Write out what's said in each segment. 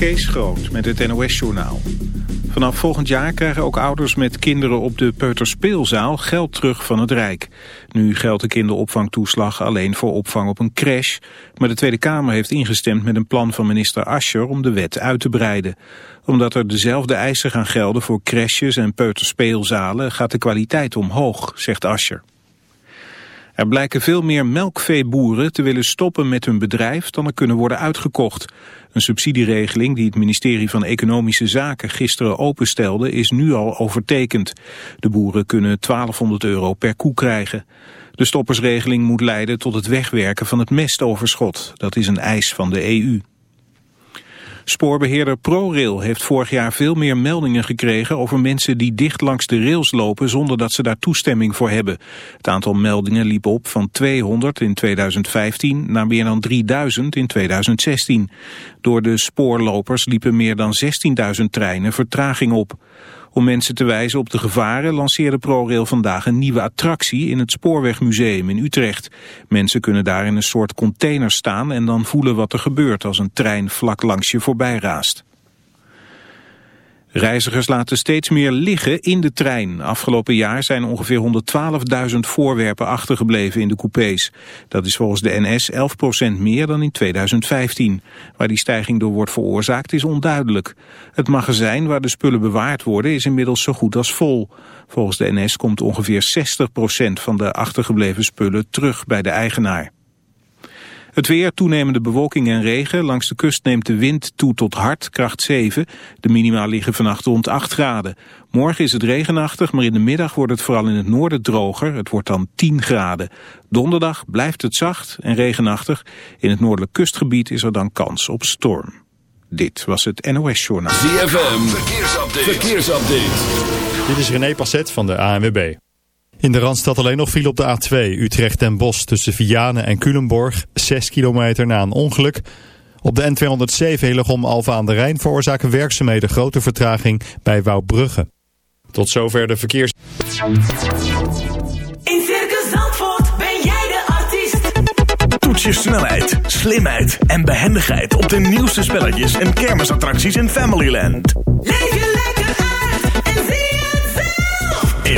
Kees Groot met het NOS-journaal. Vanaf volgend jaar krijgen ook ouders met kinderen op de peuterspeelzaal geld terug van het Rijk. Nu geldt de kinderopvangtoeslag alleen voor opvang op een crash. Maar de Tweede Kamer heeft ingestemd met een plan van minister Ascher om de wet uit te breiden. Omdat er dezelfde eisen gaan gelden voor crashes en peuterspeelzalen gaat de kwaliteit omhoog, zegt Ascher. Er blijken veel meer melkveeboeren te willen stoppen met hun bedrijf dan er kunnen worden uitgekocht. Een subsidieregeling die het ministerie van Economische Zaken gisteren openstelde is nu al overtekend. De boeren kunnen 1200 euro per koe krijgen. De stoppersregeling moet leiden tot het wegwerken van het mestoverschot. Dat is een eis van de EU. Spoorbeheerder ProRail heeft vorig jaar veel meer meldingen gekregen over mensen die dicht langs de rails lopen zonder dat ze daar toestemming voor hebben. Het aantal meldingen liep op van 200 in 2015 naar meer dan 3000 in 2016. Door de spoorlopers liepen meer dan 16.000 treinen vertraging op. Om mensen te wijzen op de gevaren lanceerde ProRail vandaag een nieuwe attractie in het Spoorwegmuseum in Utrecht. Mensen kunnen daar in een soort container staan en dan voelen wat er gebeurt als een trein vlak langs je voorbij raast. Reizigers laten steeds meer liggen in de trein. Afgelopen jaar zijn ongeveer 112.000 voorwerpen achtergebleven in de coupés. Dat is volgens de NS 11% meer dan in 2015. Waar die stijging door wordt veroorzaakt is onduidelijk. Het magazijn waar de spullen bewaard worden is inmiddels zo goed als vol. Volgens de NS komt ongeveer 60% van de achtergebleven spullen terug bij de eigenaar. Het weer, toenemende bewolking en regen. Langs de kust neemt de wind toe tot hard, kracht 7. De minima liggen vannacht rond 8 graden. Morgen is het regenachtig, maar in de middag wordt het vooral in het noorden droger. Het wordt dan 10 graden. Donderdag blijft het zacht en regenachtig. In het noordelijk kustgebied is er dan kans op storm. Dit was het NOS Journaal. ZFM, verkeersupdate. verkeersupdate. Dit is René Passet van de ANWB. In de Randstad alleen nog viel op de A2 Utrecht en Bos tussen Vianen en Culemborg. 6 kilometer na een ongeluk. Op de N207 Hillegom Alfa aan de Rijn veroorzaken werkzaamheden grote vertraging bij Wouwbrugge. Tot zover de verkeers... In Circus Zandvoort ben jij de artiest. Toets je snelheid, slimheid en behendigheid op de nieuwste spelletjes en kermisattracties in Familyland. Leef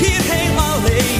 hierheen alleen.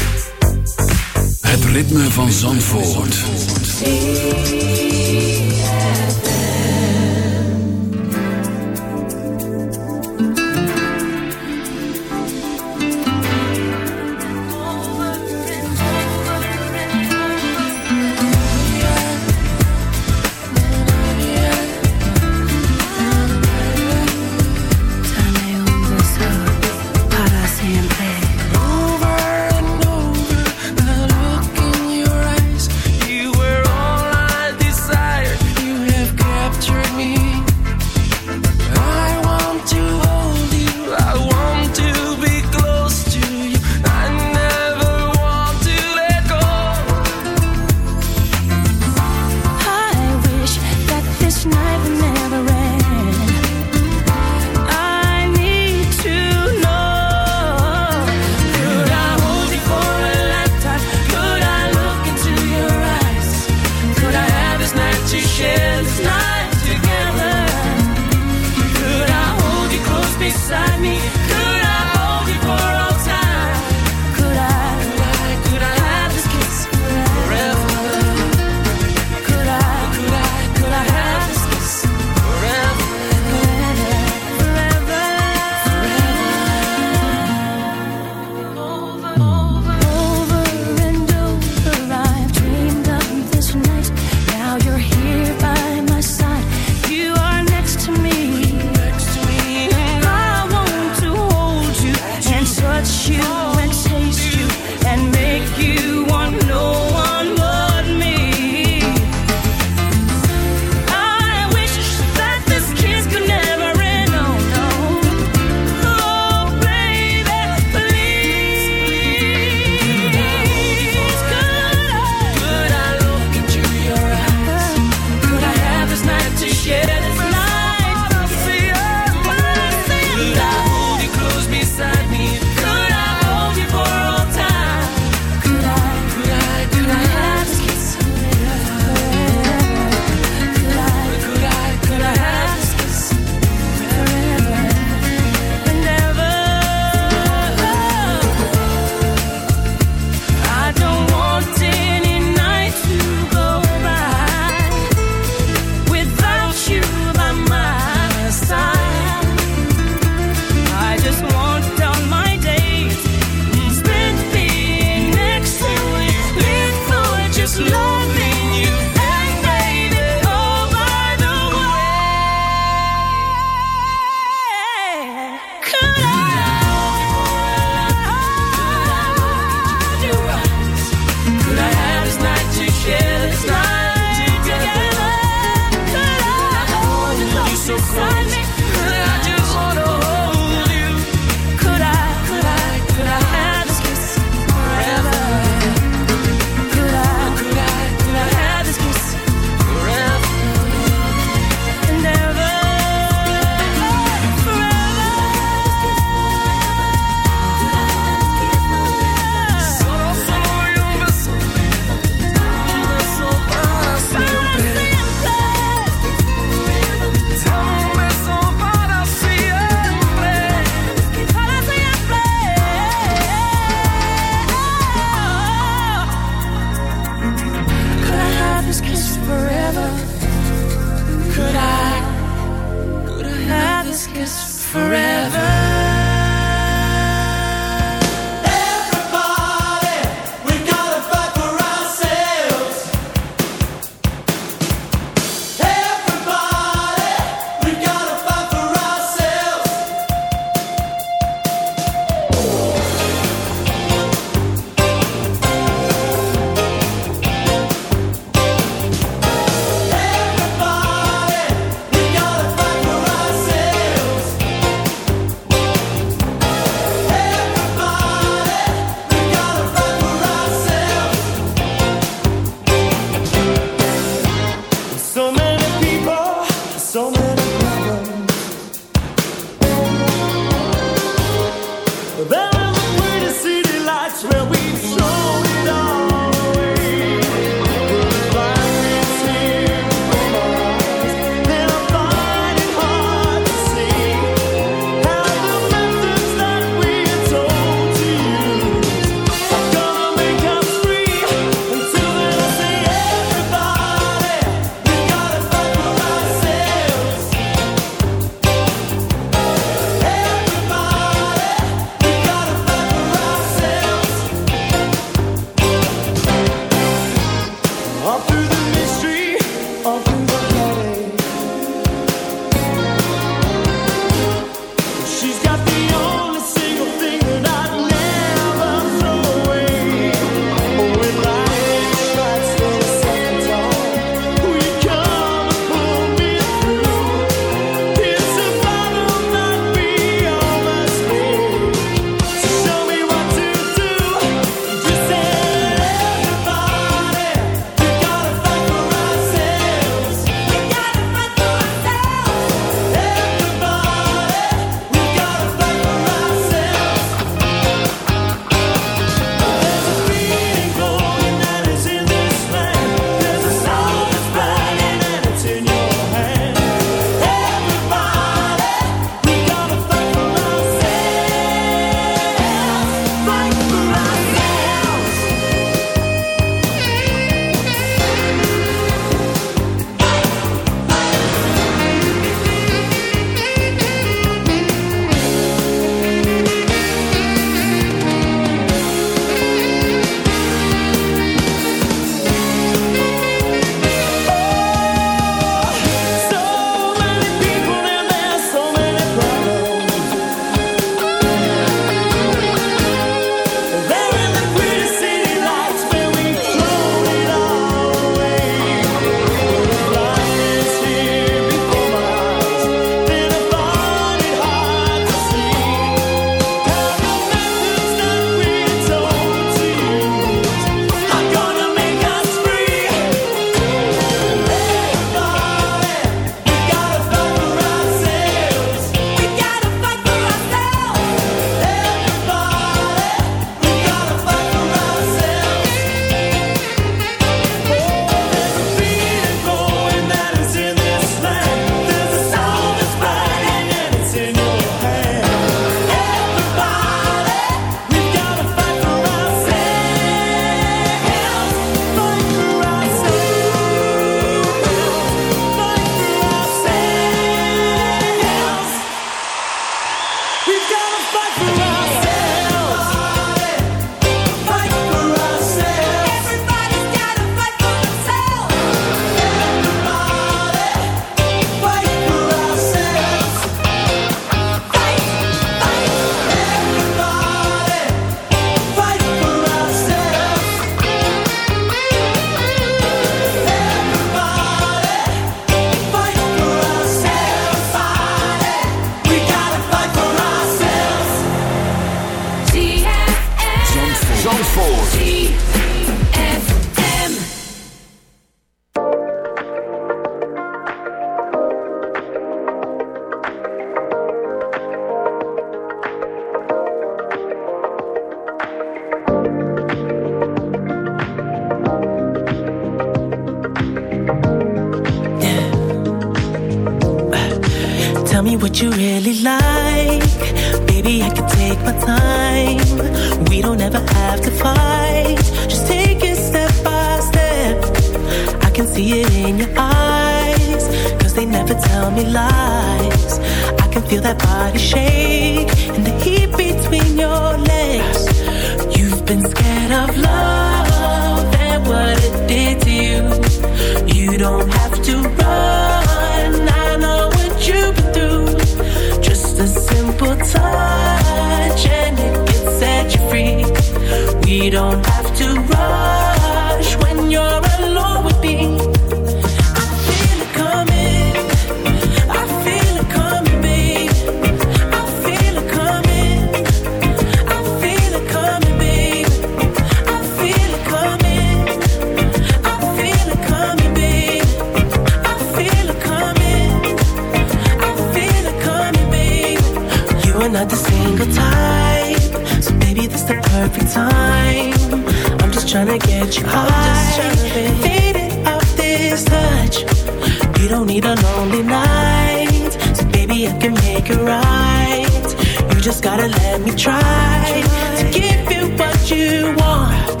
Need a lonely night, So baby, I can make it right. You just gotta let me try to give you what you want.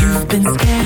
You've been scared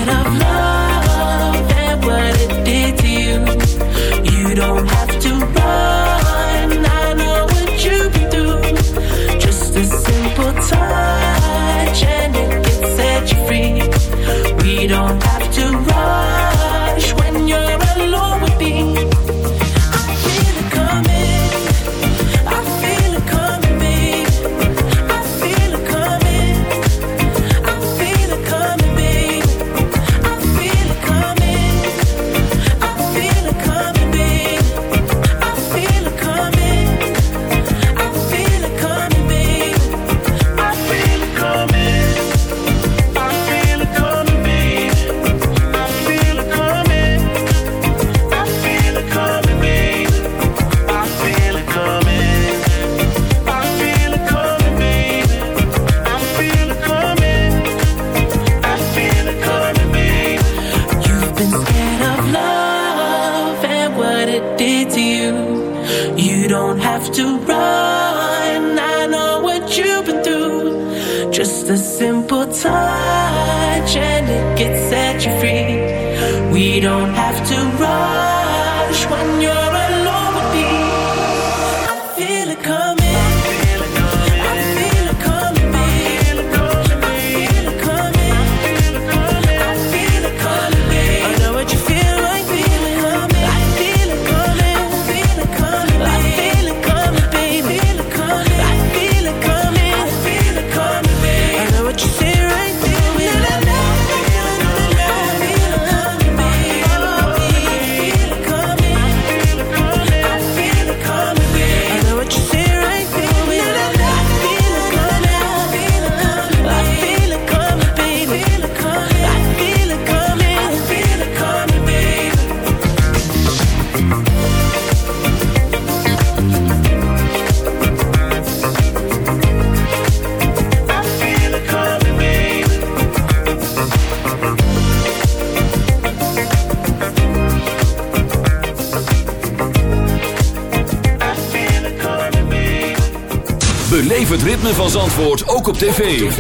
ook op tv.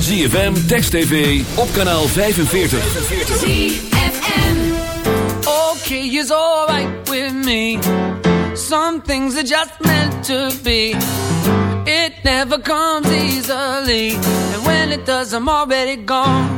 ZFM, Text TV, op kanaal 45. ZFM Okay, is alright with me. Some things are just meant to be. It never comes easily. And when it does, I'm already gone.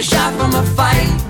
a shot from a fight.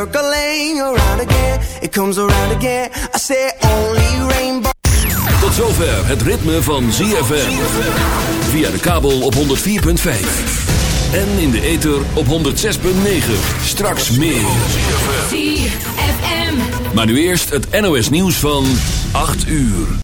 circling around again. It comes around again. I say only rainbow. Tot zover het ritme van ZFM. Via de kabel op 104.5. En in de ether op 106.9. Straks meer. ZFM. Maar nu eerst het NOS nieuws van 8 uur.